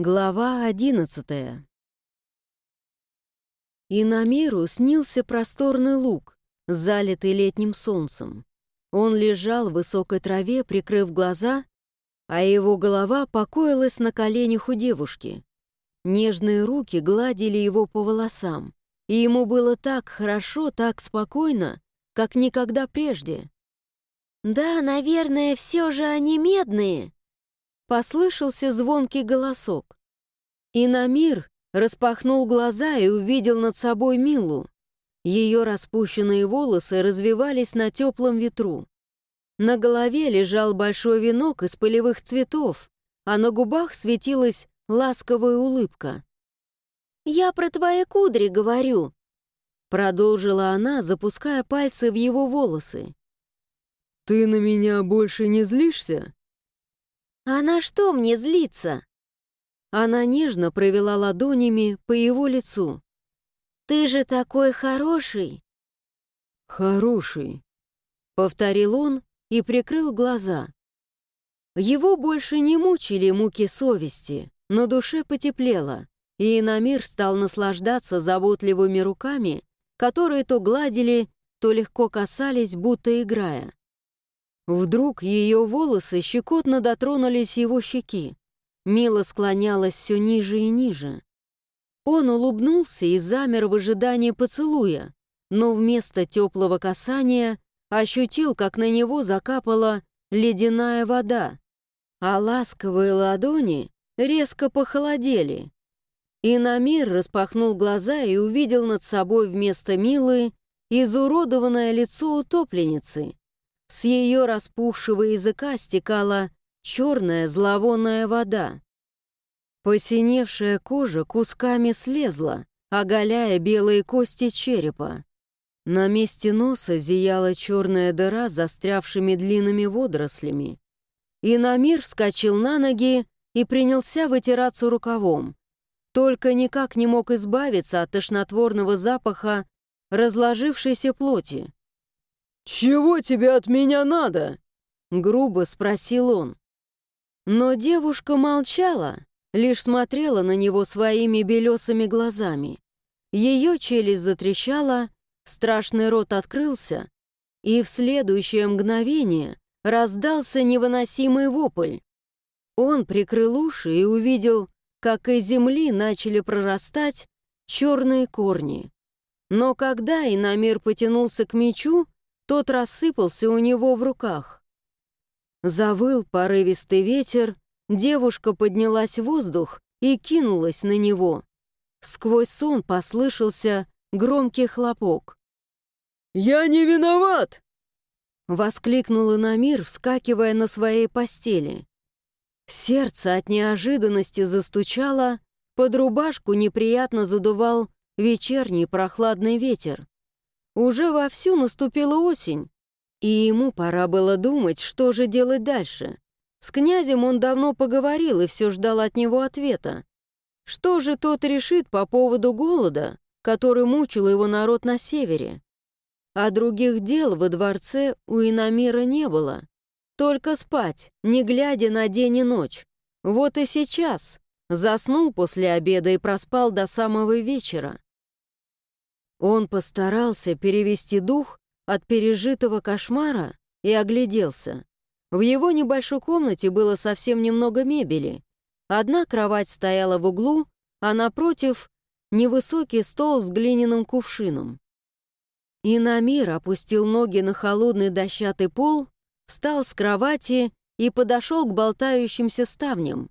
Глава одиннадцатая И на миру снился просторный луг, залитый летним солнцем. Он лежал в высокой траве, прикрыв глаза, а его голова покоилась на коленях у девушки. Нежные руки гладили его по волосам, и ему было так хорошо, так спокойно, как никогда прежде. «Да, наверное, все же они медные», Послышался звонкий голосок. И Намир распахнул глаза и увидел над собой Милу. Ее распущенные волосы развивались на теплом ветру. На голове лежал большой венок из полевых цветов, а на губах светилась ласковая улыбка. «Я про твои кудри говорю», — продолжила она, запуская пальцы в его волосы. «Ты на меня больше не злишься?» «А на что мне злиться?» Она нежно провела ладонями по его лицу. «Ты же такой хороший!» «Хороший», — повторил он и прикрыл глаза. Его больше не мучили муки совести, но душе потеплело, и Инамир стал наслаждаться заботливыми руками, которые то гладили, то легко касались, будто играя. Вдруг ее волосы щекотно дотронулись его щеки. Мила склонялась все ниже и ниже. Он улыбнулся и замер в ожидании поцелуя, но вместо теплого касания ощутил, как на него закапала ледяная вода, а ласковые ладони резко похолодели. И Намир распахнул глаза и увидел над собой вместо Милы изуродованное лицо утопленницы. С ее распухшего языка стекала черная зловонная вода. Посиневшая кожа кусками слезла, оголяя белые кости черепа. На месте носа зияла черная дыра застрявшими длинными водорослями. И Намир вскочил на ноги и принялся вытираться рукавом. Только никак не мог избавиться от тошнотворного запаха разложившейся плоти. «Чего тебе от меня надо?» — грубо спросил он. Но девушка молчала, лишь смотрела на него своими белесыми глазами. Ее челюсть затрещала, страшный рот открылся, и в следующее мгновение раздался невыносимый вопль. Он прикрыл уши и увидел, как из земли начали прорастать черные корни. Но когда Инамир потянулся к мечу, тот рассыпался у него в руках. Завыл порывистый ветер, девушка поднялась в воздух и кинулась на него. Сквозь сон послышался громкий хлопок. «Я не виноват!» Воскликнул Инамир, вскакивая на своей постели. Сердце от неожиданности застучало, под рубашку неприятно задувал вечерний прохладный ветер. Уже вовсю наступила осень, и ему пора было думать, что же делать дальше. С князем он давно поговорил и все ждал от него ответа. Что же тот решит по поводу голода, который мучил его народ на севере? А других дел во дворце у Инамира не было. Только спать, не глядя на день и ночь. Вот и сейчас. Заснул после обеда и проспал до самого вечера. Он постарался перевести дух от пережитого кошмара и огляделся. В его небольшой комнате было совсем немного мебели. Одна кровать стояла в углу, а напротив — невысокий стол с глиняным кувшином. И Намир опустил ноги на холодный дощатый пол, встал с кровати и подошел к болтающимся ставням.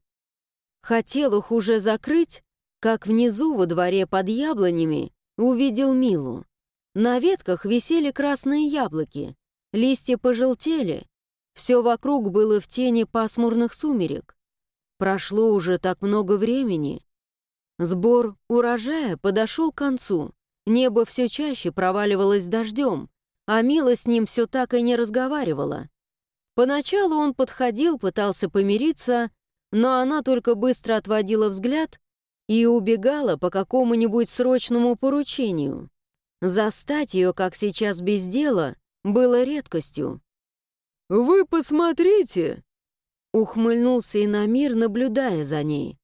Хотел их уже закрыть, как внизу во дворе под яблонями увидел Милу. На ветках висели красные яблоки, листья пожелтели, все вокруг было в тени пасмурных сумерек. Прошло уже так много времени. Сбор урожая подошел к концу, небо все чаще проваливалось дождем, а Мила с ним все так и не разговаривала. Поначалу он подходил, пытался помириться, но она только быстро отводила взгляд и убегала по какому-нибудь срочному поручению. Застать ее, как сейчас, без дела, было редкостью. «Вы посмотрите!» Ухмыльнулся Инамир, наблюдая за ней.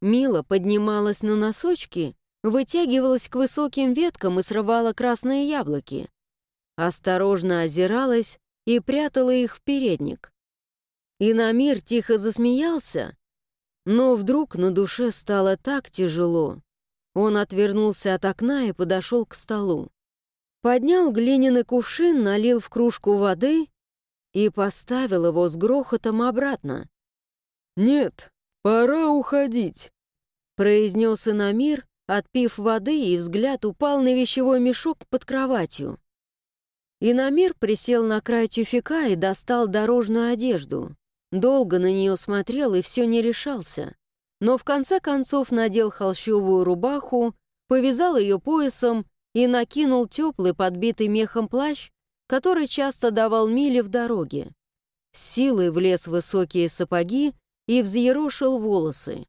Мила поднималась на носочки, вытягивалась к высоким веткам и срывала красные яблоки. Осторожно озиралась и прятала их в передник. И на мир тихо засмеялся, но вдруг на душе стало так тяжело. Он отвернулся от окна и подошел к столу. Поднял глиняный кувшин, налил в кружку воды и поставил его с грохотом обратно. «Нет, пора уходить», — произнес Инамир, отпив воды, и взгляд упал на вещевой мешок под кроватью. Инамир присел на край тюфика и достал дорожную одежду. Долго на нее смотрел и все не решался. Но в конце концов надел холщовую рубаху, повязал ее поясом и накинул теплый, подбитый мехом плащ, который часто давал мили в дороге. С силой влез в высокие сапоги и взъерошил волосы.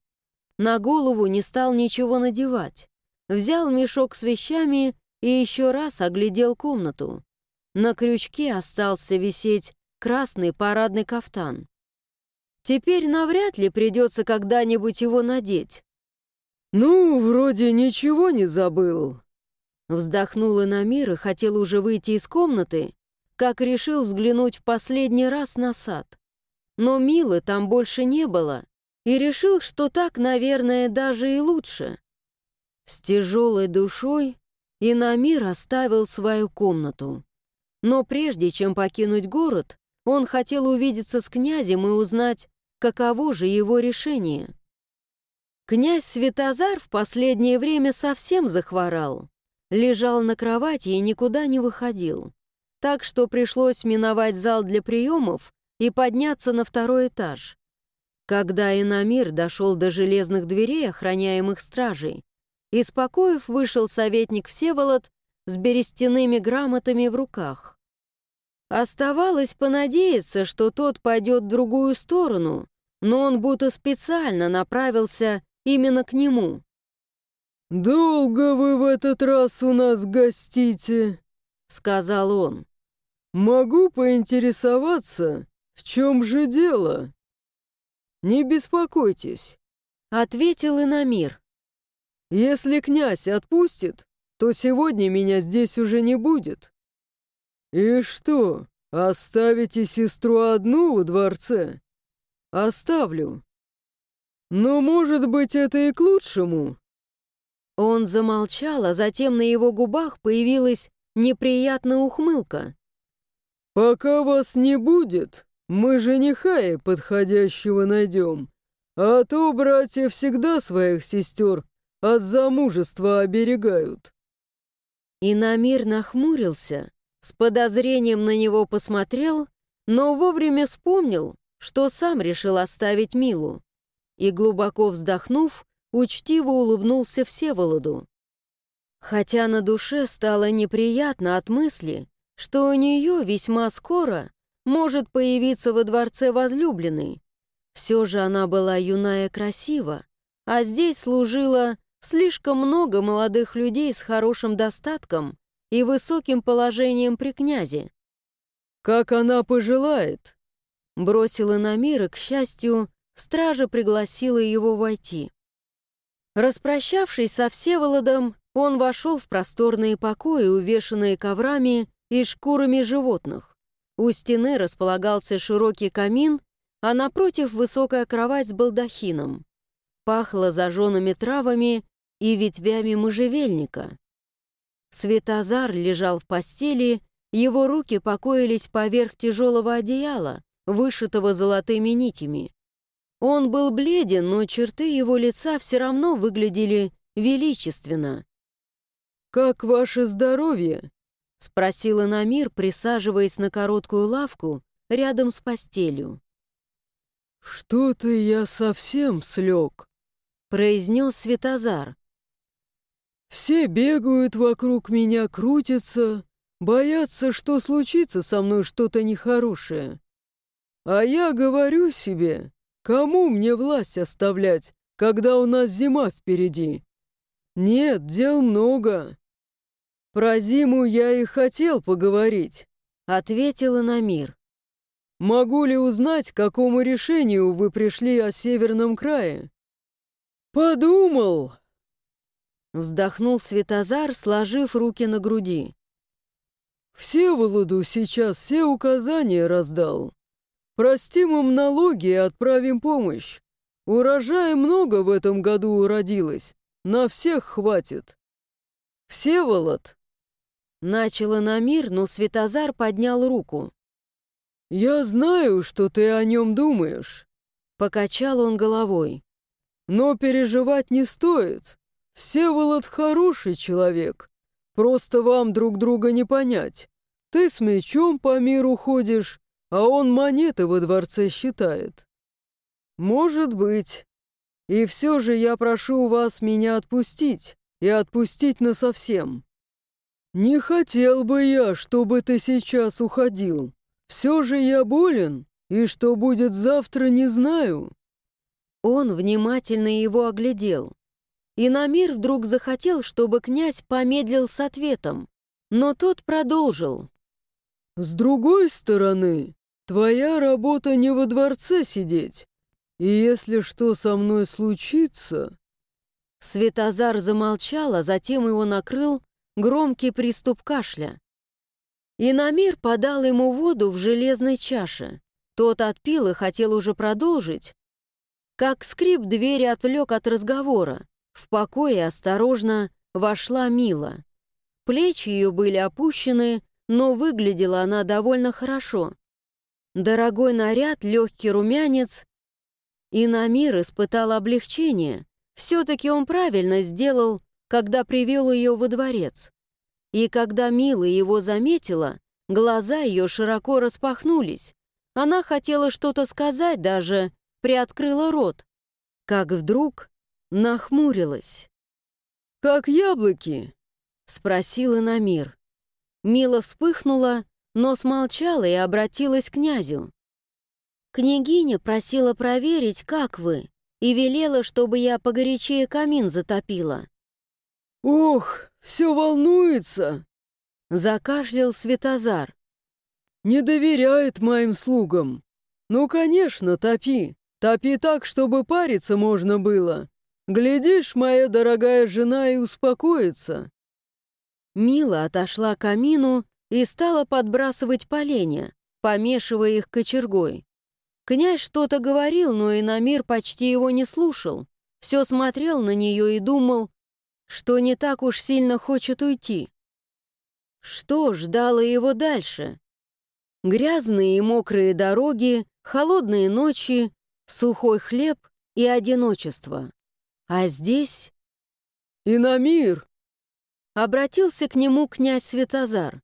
На голову не стал ничего надевать. Взял мешок с вещами и еще раз оглядел комнату. На крючке остался висеть красный парадный кафтан. Теперь навряд ли придется когда-нибудь его надеть. «Ну, вроде ничего не забыл». Вздохнул Инамир и хотел уже выйти из комнаты, как решил взглянуть в последний раз на сад. Но Милы там больше не было, и решил, что так, наверное, даже и лучше. С тяжелой душой Инамир оставил свою комнату. Но прежде чем покинуть город, он хотел увидеться с князем и узнать, каково же его решение. Князь Светозар в последнее время совсем захворал. Лежал на кровати и никуда не выходил. Так что пришлось миновать зал для приемов и подняться на второй этаж. Когда Инамир дошел до железных дверей, охраняемых стражей, из покоев вышел советник Всеволод с берестяными грамотами в руках. Оставалось понадеяться, что тот пойдет в другую сторону, но он будто специально направился именно к нему. «Долго вы в этот раз у нас гостите?» — сказал он. «Могу поинтересоваться, в чем же дело?» «Не беспокойтесь», — ответил Инамир. «Если князь отпустит, то сегодня меня здесь уже не будет». «И что, оставите сестру одну во дворце?» Оставлю. Но, может быть, это и к лучшему. Он замолчал, а затем на его губах появилась неприятная ухмылка. «Пока вас не будет, мы жениха и подходящего найдем. А то братья всегда своих сестер от замужества оберегают». И Намир нахмурился, с подозрением на него посмотрел, но вовремя вспомнил, что сам решил оставить Милу. И, глубоко вздохнув, учтиво улыбнулся Всеволоду. Хотя на душе стало неприятно от мысли, что у нее весьма скоро может появиться во дворце возлюбленный. Все же она была юная и красива, а здесь служило слишком много молодых людей с хорошим достатком и высоким положением при князе. «Как она пожелает», Бросила на мир, и, к счастью, стража пригласила его войти. Распрощавшись со Всеволодом, он вошел в просторные покои, увешанные коврами и шкурами животных. У стены располагался широкий камин, а напротив высокая кровать с балдахином. Пахло зажженными травами и ветвями можжевельника. Светозар лежал в постели, его руки покоились поверх тяжелого одеяла, вышитого золотыми нитями. Он был бледен, но черты его лица все равно выглядели величественно. «Как ваше здоровье?» — спросила Намир, присаживаясь на короткую лавку рядом с постелью. «Что-то я совсем слег», — произнес Светозар. «Все бегают вокруг меня, крутятся, боятся, что случится со мной что-то нехорошее. А я говорю себе, кому мне власть оставлять, когда у нас зима впереди? Нет, дел много. Про зиму я и хотел поговорить, ответила Намир. Могу ли узнать, к какому решению вы пришли о северном крае? «Подумал!» Вздохнул Светозар, сложив руки на груди. «Всеволоду сейчас все указания раздал. Простим им налоги и отправим помощь. Урожая много в этом году уродилось. На всех хватит. Всеволод!» Начало на мир, но Светозар поднял руку. «Я знаю, что ты о нем думаешь», — покачал он головой. «Но переживать не стоит. Всеволод хороший человек. Просто вам друг друга не понять. Ты с мечом по миру ходишь, а он монеты во дворце считает. Может быть. И все же я прошу вас меня отпустить, и отпустить насовсем. Не хотел бы я, чтобы ты сейчас уходил. Все же я болен, и что будет завтра, не знаю». Он внимательно его оглядел. И Намир вдруг захотел, чтобы князь помедлил с ответом, но тот продолжил. «С другой стороны, твоя работа не во дворце сидеть, и если что со мной случится...» Светозар замолчал, а затем его накрыл громкий приступ кашля. Иномир подал ему воду в железной чаше. Тот отпил и хотел уже продолжить. Как скрип двери отвлек от разговора. В покое осторожно вошла Мила. Плечи ее были опущены, но выглядела она довольно хорошо. Дорогой наряд, легкий румянец. Иномир испытал облегчение. Все-таки он правильно сделал, когда привел ее во дворец. И когда Мила его заметила, глаза ее широко распахнулись. Она хотела что-то сказать, даже приоткрыла рот. Как вдруг нахмурилась. «Как яблоки?» — спросила Намир. Мила вспыхнула, но смолчала и обратилась к князю. «Княгиня просила проверить, как вы, и велела, чтобы я погорячее камин затопила». «Ох, все волнуется!» Закашлял Светозар. «Не доверяет моим слугам. Ну, конечно, топи. Топи так, чтобы париться можно было. Глядишь, моя дорогая жена и успокоится». Мила отошла к камину и стала подбрасывать поленья, помешивая их кочергой. Князь что-то говорил, но Инамир почти его не слушал. Все смотрел на нее и думал, что не так уж сильно хочет уйти. Что ждало его дальше? Грязные и мокрые дороги, холодные ночи, сухой хлеб и одиночество. А здесь... «Инамир!» Обратился к нему князь Светозар.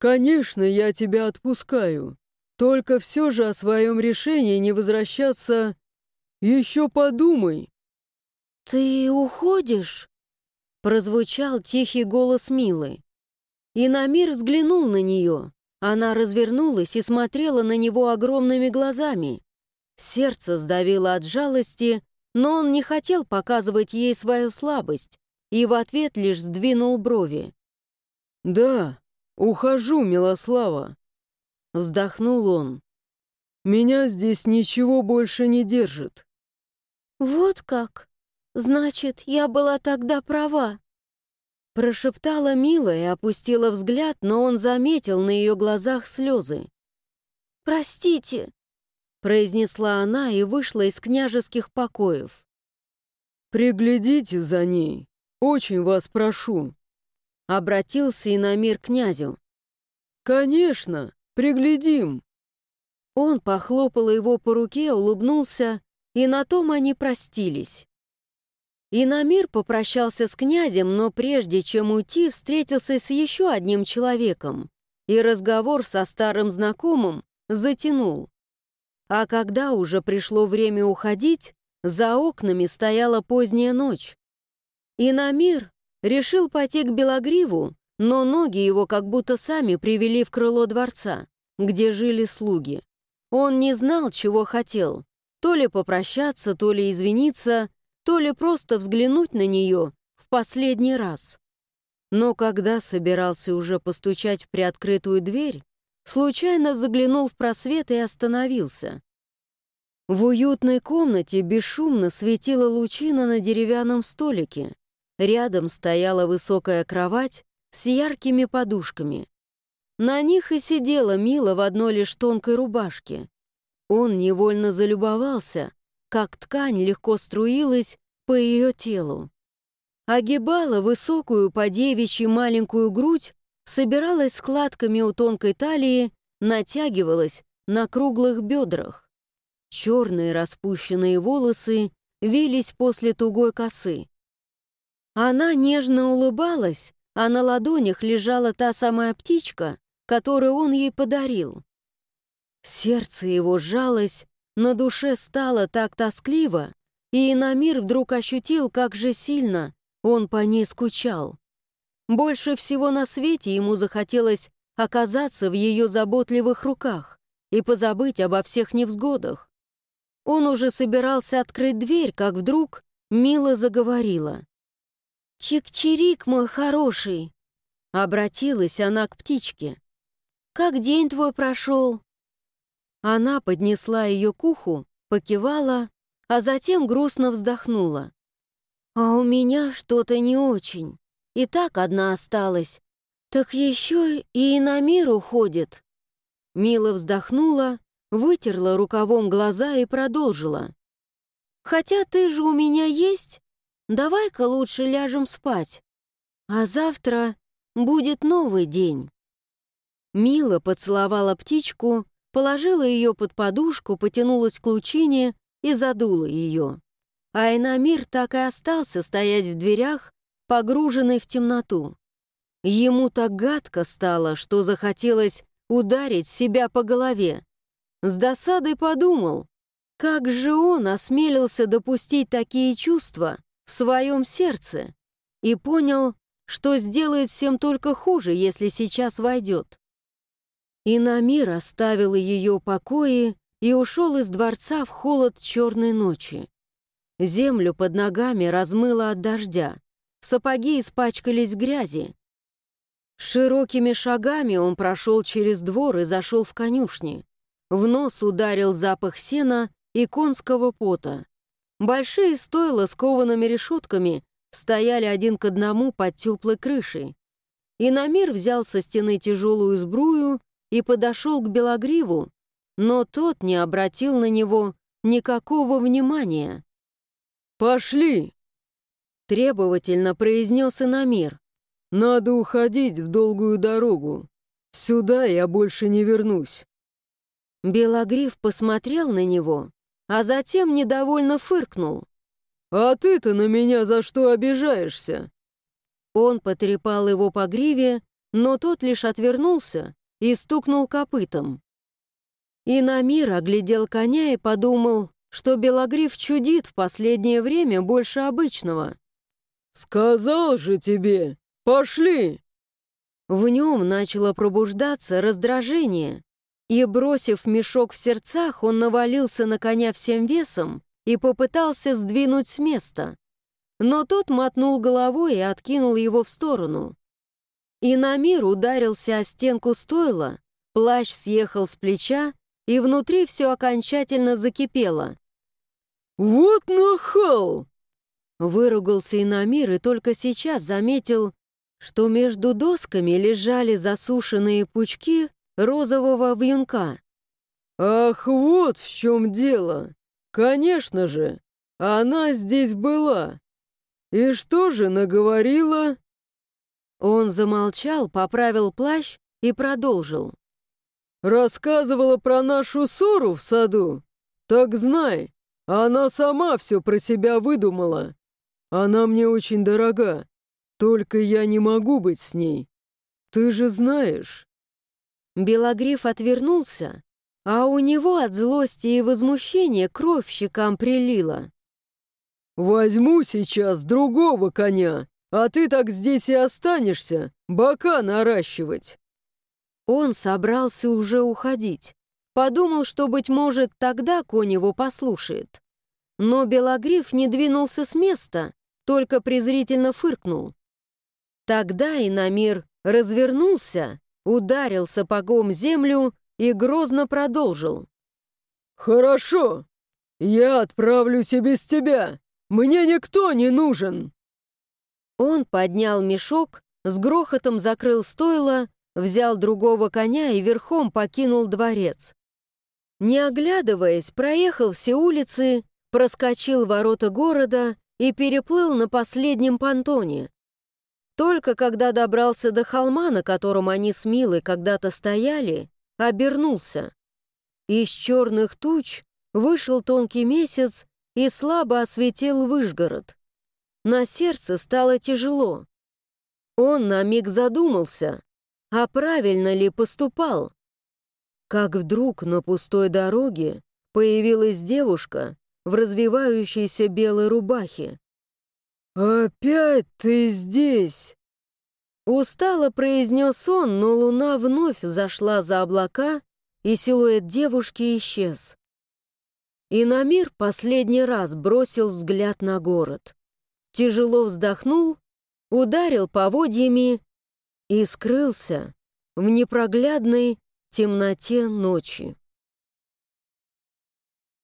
«Конечно, я тебя отпускаю. Только все же о своем решении не возвращаться... Еще подумай». «Ты уходишь?» Прозвучал тихий голос Милы. И Намир взглянул на нее. Она развернулась и смотрела на него огромными глазами. Сердце сдавило от жалости, но он не хотел показывать ей свою слабость и в ответ лишь сдвинул брови. «Да, ухожу, Милослава», — вздохнул он. «Меня здесь ничего больше не держит». «Вот как?» «Значит, я была тогда права». Прошептала Мила и опустила взгляд, но он заметил на ее глазах слезы. «Простите», — произнесла она и вышла из княжеских покоев. «Приглядите за ней, очень вас прошу», — обратился и на мир князю. «Конечно, приглядим». Он похлопал его по руке, улыбнулся, и на том они простились. Инамир попрощался с князем, но прежде чем уйти, встретился с еще одним человеком, и разговор со старым знакомым затянул. А когда уже пришло время уходить, за окнами стояла поздняя ночь. Инамир решил пойти к Белогриву, но ноги его как будто сами привели в крыло дворца, где жили слуги. Он не знал, чего хотел, то ли попрощаться, то ли извиниться, то ли просто взглянуть на нее в последний раз. Но когда собирался уже постучать в приоткрытую дверь, случайно заглянул в просвет и остановился. В уютной комнате бесшумно светила лучина на деревянном столике. Рядом стояла высокая кровать с яркими подушками. На них и сидела Мила в одной лишь тонкой рубашке. Он невольно залюбовался, как ткань легко струилась по ее телу. Огибала высокую по девичьи маленькую грудь, собиралась складками у тонкой талии, натягивалась на круглых бедрах. Черные распущенные волосы вились после тугой косы. Она нежно улыбалась, а на ладонях лежала та самая птичка, которую он ей подарил. Сердце его сжалось, на душе стало так тоскливо, и Инамир вдруг ощутил, как же сильно он по ней скучал. Больше всего на свете ему захотелось оказаться в ее заботливых руках и позабыть обо всех невзгодах. Он уже собирался открыть дверь, как вдруг Мила заговорила. «Чик-чирик, мой хороший!» Обратилась она к птичке. «Как день твой прошел?» Она поднесла ее к уху, покивала, а затем грустно вздохнула. «А у меня что-то не очень. И так одна осталась. Так еще и на мир уходит». Мила вздохнула, вытерла рукавом глаза и продолжила. «Хотя ты же у меня есть, давай-ка лучше ляжем спать, а завтра будет новый день». Мила поцеловала птичку, положила ее под подушку, потянулась к лучине и задула ее. А Инамир так и остался стоять в дверях, погруженный в темноту. Ему так гадко стало, что захотелось ударить себя по голове. С досадой подумал, как же он осмелился допустить такие чувства в своем сердце и понял, что сделает всем только хуже, если сейчас войдет. И Намир оставил ее покои и ушел из дворца в холод черной ночи. Землю под ногами размыло от дождя, сапоги испачкались в грязи. Широкими шагами он прошел через двор и зашел в конюшни. В нос ударил запах сена и конского пота. Большие стойла с коваными решетками стояли один к одному под теплой крышей. И Намир взял со стены тяжелую сбрую и подошел к Белогриву, но тот не обратил на него никакого внимания. «Пошли!» — требовательно произнес Инамир. «Надо уходить в долгую дорогу. Сюда я больше не вернусь». Белогриф посмотрел на него, а затем недовольно фыркнул. «А ты-то на меня за что обижаешься?» Он потрепал его по гриве, но тот лишь отвернулся и стукнул копытом. И Намир оглядел коня и подумал, что Белогриф чудит в последнее время больше обычного. «Сказал же тебе, пошли!» В нем начало пробуждаться раздражение. И, бросив мешок в сердцах, он навалился на коня всем весом и попытался сдвинуть с места. Но тот мотнул головой и откинул его в сторону. И на мир ударился о стенку стойла, плащ съехал с плеча, и внутри все окончательно закипело. «Вот нахал!» Выругался Инамир и только сейчас заметил, что между досками лежали засушенные пучки розового вьюнка. «Ах, вот в чем дело! Конечно же, она здесь была. И что же наговорила?» Он замолчал, поправил плащ и продолжил. «Рассказывала про нашу ссору в саду? Так знай, она сама все про себя выдумала. Она мне очень дорога, только я не могу быть с ней. Ты же знаешь». Белогриф отвернулся, а у него от злости и возмущения кровь щекам прилила. «Возьму сейчас другого коня, а ты так здесь и останешься, бока наращивать». Он собрался уже уходить. Подумал, что, быть может, тогда конь его послушает. Но Белогриф не двинулся с места, только презрительно фыркнул. Тогда и Инамир развернулся ударил сапогом землю и грозно продолжил. «Хорошо, «Я отправлюсь и без тебя! Мне никто не нужен!» Он поднял мешок, с грохотом закрыл стойло, взял другого коня и верхом покинул дворец. Не оглядываясь, проехал все улицы, проскочил ворота города и переплыл на последнем понтоне. Только когда добрался до холма, на котором они с Милой когда-то стояли, обернулся. Из черных туч вышел тонкий месяц и слабо осветил Выжгород. На сердце стало тяжело. Он на миг задумался, а правильно ли поступал. Как вдруг на пустой дороге появилась девушка в развивающейся белой рубахе. «Опять ты здесь!» Устало произнес он, но луна вновь зашла за облака, и силуэт девушки исчез. И на мир последний раз бросил взгляд на город. Тяжело вздохнул, ударил поводьями и скрылся в непроглядной темноте ночи.